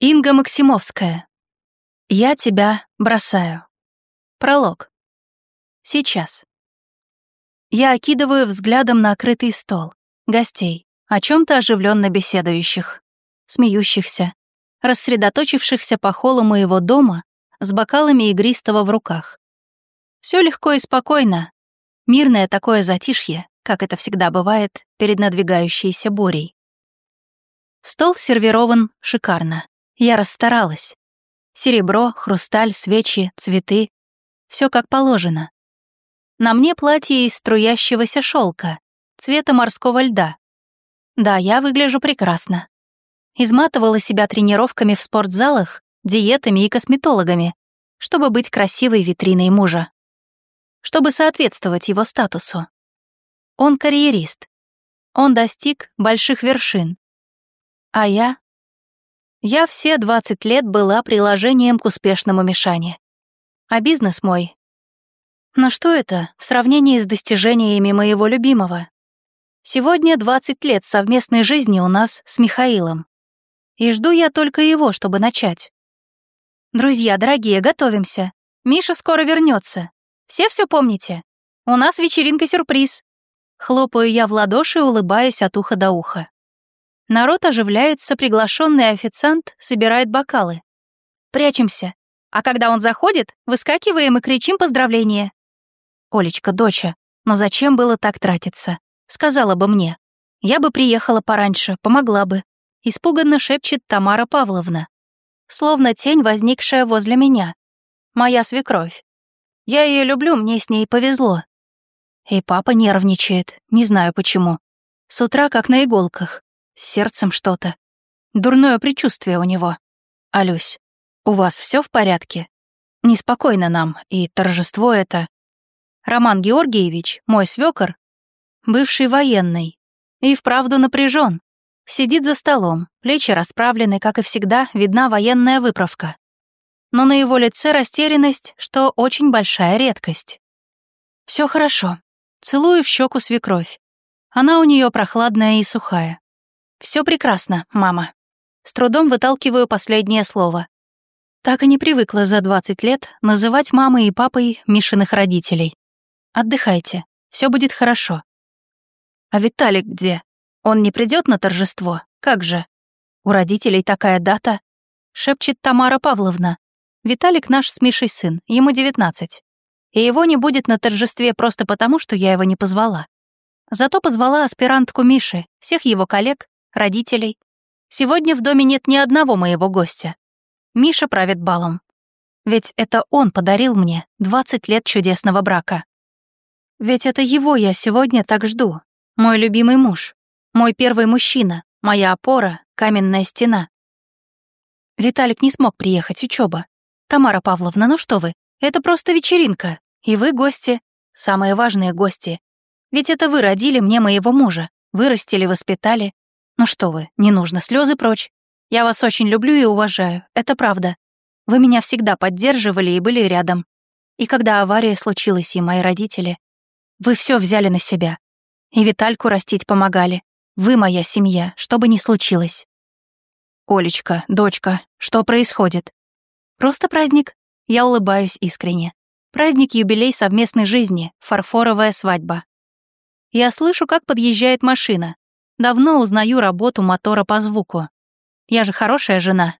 Инга Максимовская. Я тебя бросаю. Пролог. Сейчас. Я окидываю взглядом накрытый стол, гостей, о чем то оживленно беседующих, смеющихся, рассредоточившихся по холлу моего дома с бокалами игристого в руках. Все легко и спокойно, мирное такое затишье, как это всегда бывает перед надвигающейся бурей. Стол сервирован шикарно. Я расстаралась. Серебро, хрусталь, свечи, цветы. Все как положено. На мне платье из струящегося шелка, цвета морского льда. Да, я выгляжу прекрасно. Изматывала себя тренировками в спортзалах, диетами и косметологами, чтобы быть красивой витриной мужа. Чтобы соответствовать его статусу. Он карьерист. Он достиг больших вершин. А я я все 20 лет была приложением к успешному Мишане. А бизнес мой... Но что это в сравнении с достижениями моего любимого? Сегодня 20 лет совместной жизни у нас с Михаилом. И жду я только его, чтобы начать. Друзья, дорогие, готовимся. Миша скоро вернется. Все все помните? У нас вечеринка-сюрприз. Хлопаю я в ладоши, улыбаясь от уха до уха. Народ оживляется, приглашенный официант собирает бокалы. Прячемся. А когда он заходит, выскакиваем и кричим поздравления. Олечка, доча, но зачем было так тратиться? Сказала бы мне. Я бы приехала пораньше, помогла бы. Испуганно шепчет Тамара Павловна. Словно тень, возникшая возле меня. Моя свекровь. Я ее люблю, мне с ней повезло. И папа нервничает, не знаю почему. С утра как на иголках. С сердцем что-то. Дурное предчувствие у него. Алюсь, у вас все в порядке? Неспокойно нам, и торжество это... Роман Георгиевич, мой свекор, бывший военный, и вправду напряжен. Сидит за столом, плечи расправлены, как и всегда, видна военная выправка. Но на его лице растерянность, что очень большая редкость. Все хорошо. Целую в щеку свекровь. Она у нее прохладная и сухая. Все прекрасно, мама. С трудом выталкиваю последнее слово. Так и не привыкла за 20 лет называть мамой и папой Мишиных родителей. Отдыхайте, все будет хорошо. А Виталик где? Он не придет на торжество? Как же? У родителей такая дата? Шепчет Тамара Павловна. Виталик наш с Мишей сын, ему 19. И его не будет на торжестве просто потому, что я его не позвала. Зато позвала аспирантку Миши, всех его коллег родителей. Сегодня в доме нет ни одного моего гостя. Миша правит балом. Ведь это он подарил мне 20 лет чудесного брака. Ведь это его я сегодня так жду. Мой любимый муж. Мой первый мужчина. Моя опора, каменная стена. Виталик не смог приехать, учеба. Тамара Павловна, ну что вы, это просто вечеринка. И вы гости, самые важные гости. Ведь это вы родили мне моего мужа, вырастили, воспитали, ну что вы, не нужно, слезы прочь. Я вас очень люблю и уважаю, это правда. Вы меня всегда поддерживали и были рядом. И когда авария случилась, и мои родители, вы все взяли на себя. И Витальку растить помогали. Вы моя семья, что бы ни случилось. Олечка, дочка, что происходит? Просто праздник. Я улыбаюсь искренне. Праздник-юбилей совместной жизни, фарфоровая свадьба. Я слышу, как подъезжает машина. Давно узнаю работу мотора по звуку. Я же хорошая жена.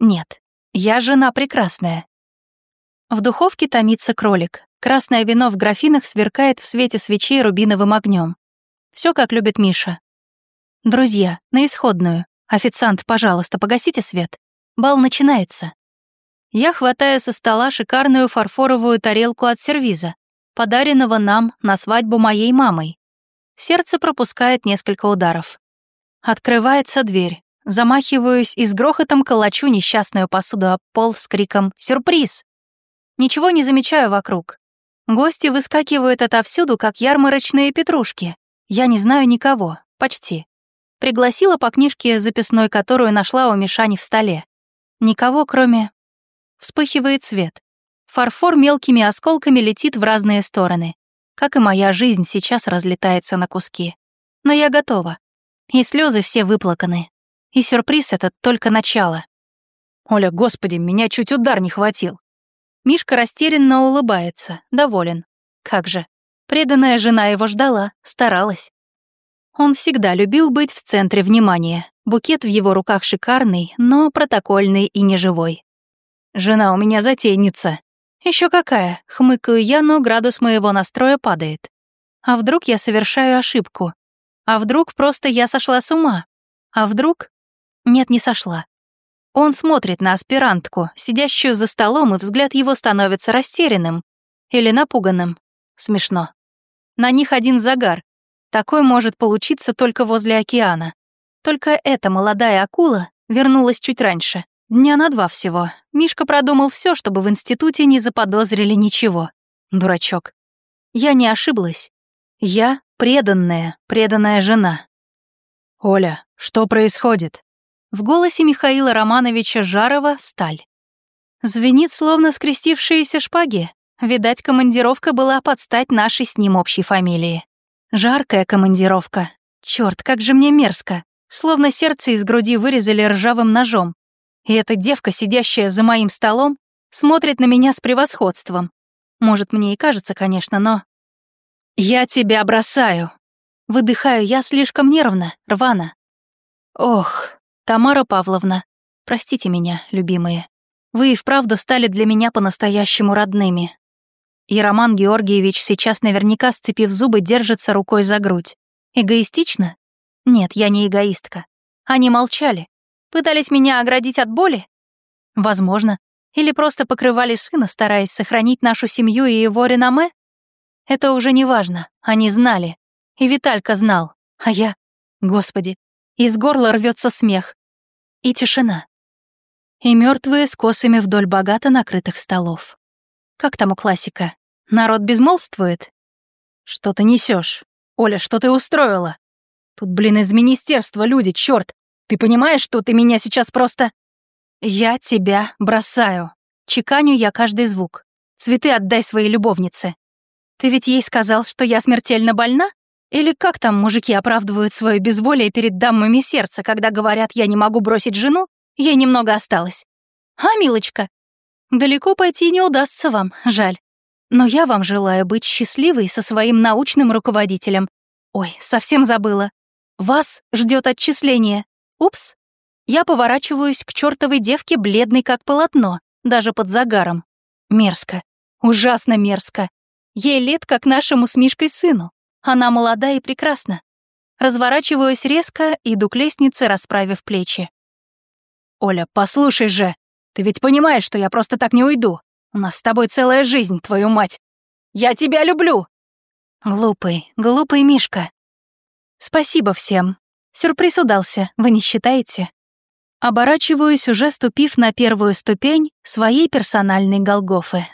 Нет, я жена прекрасная. В духовке томится кролик. Красное вино в графинах сверкает в свете свечей рубиновым огнем. Все как любит Миша. Друзья, на исходную. Официант, пожалуйста, погасите свет. Бал начинается. Я хватаю со стола шикарную фарфоровую тарелку от сервиза, подаренного нам на свадьбу моей мамой. Сердце пропускает несколько ударов. Открывается дверь. Замахиваюсь и с грохотом колочу несчастную посуду об пол с криком «Сюрприз!». Ничего не замечаю вокруг. Гости выскакивают отовсюду, как ярмарочные петрушки. Я не знаю никого, почти. Пригласила по книжке записной, которую нашла у Мишани в столе. Никого, кроме... Вспыхивает свет. Фарфор мелкими осколками летит в разные стороны как и моя жизнь сейчас разлетается на куски. Но я готова. И слезы все выплаканы. И сюрприз этот только начало. Оля, господи, меня чуть удар не хватил. Мишка растерянно улыбается, доволен. Как же, преданная жена его ждала, старалась. Он всегда любил быть в центре внимания. Букет в его руках шикарный, но протокольный и неживой. «Жена у меня затейница». Еще какая?» — хмыкаю я, но градус моего настроя падает. А вдруг я совершаю ошибку? А вдруг просто я сошла с ума? А вдруг... Нет, не сошла. Он смотрит на аспирантку, сидящую за столом, и взгляд его становится растерянным. Или напуганным. Смешно. На них один загар. Такой может получиться только возле океана. Только эта молодая акула вернулась чуть раньше. Дня на два всего. Мишка продумал все, чтобы в институте не заподозрили ничего. Дурачок. Я не ошиблась. Я преданная, преданная жена. «Оля, что происходит?» В голосе Михаила Романовича Жарова сталь. Звенит, словно скрестившиеся шпаги. Видать, командировка была под стать нашей с ним общей фамилии. Жаркая командировка. Черт, как же мне мерзко. Словно сердце из груди вырезали ржавым ножом. И эта девка, сидящая за моим столом, смотрит на меня с превосходством. Может, мне и кажется, конечно, но... «Я тебя бросаю!» Выдыхаю я слишком нервно, рвано. Ох, Тамара Павловна, простите меня, любимые. Вы и вправду стали для меня по-настоящему родными. И Роман Георгиевич сейчас наверняка, сцепив зубы, держится рукой за грудь. Эгоистично? Нет, я не эгоистка. Они молчали. Пытались меня оградить от боли? Возможно. Или просто покрывали сына, стараясь сохранить нашу семью и его реноме? Это уже не важно. Они знали. И Виталька знал. А я... Господи. Из горла рвется смех. И тишина. И мертвые с косами вдоль богато накрытых столов. Как там у классика? Народ безмолвствует? Что ты несешь? Оля, что ты устроила? Тут, блин, из министерства люди, черт! Ты понимаешь, что ты меня сейчас просто... Я тебя бросаю. Чеканю я каждый звук. Цветы отдай своей любовнице. Ты ведь ей сказал, что я смертельно больна? Или как там мужики оправдывают свое безволие перед дамами сердца, когда говорят, я не могу бросить жену, ей немного осталось. А, милочка, далеко пойти не удастся вам, жаль. Но я вам желаю быть счастливой со своим научным руководителем. Ой, совсем забыла. Вас ждет отчисление. Упс. Я поворачиваюсь к чертовой девке, бледной как полотно, даже под загаром. Мерзко. Ужасно мерзко. Ей лет, как нашему с Мишкой сыну. Она молода и прекрасна. Разворачиваюсь резко, иду к лестнице, расправив плечи. «Оля, послушай же, ты ведь понимаешь, что я просто так не уйду. У нас с тобой целая жизнь, твою мать. Я тебя люблю!» Глупый, глупый Мишка. Спасибо всем. Сюрприз удался, вы не считаете? Оборачиваюсь, уже ступив на первую ступень своей персональной Голгофы.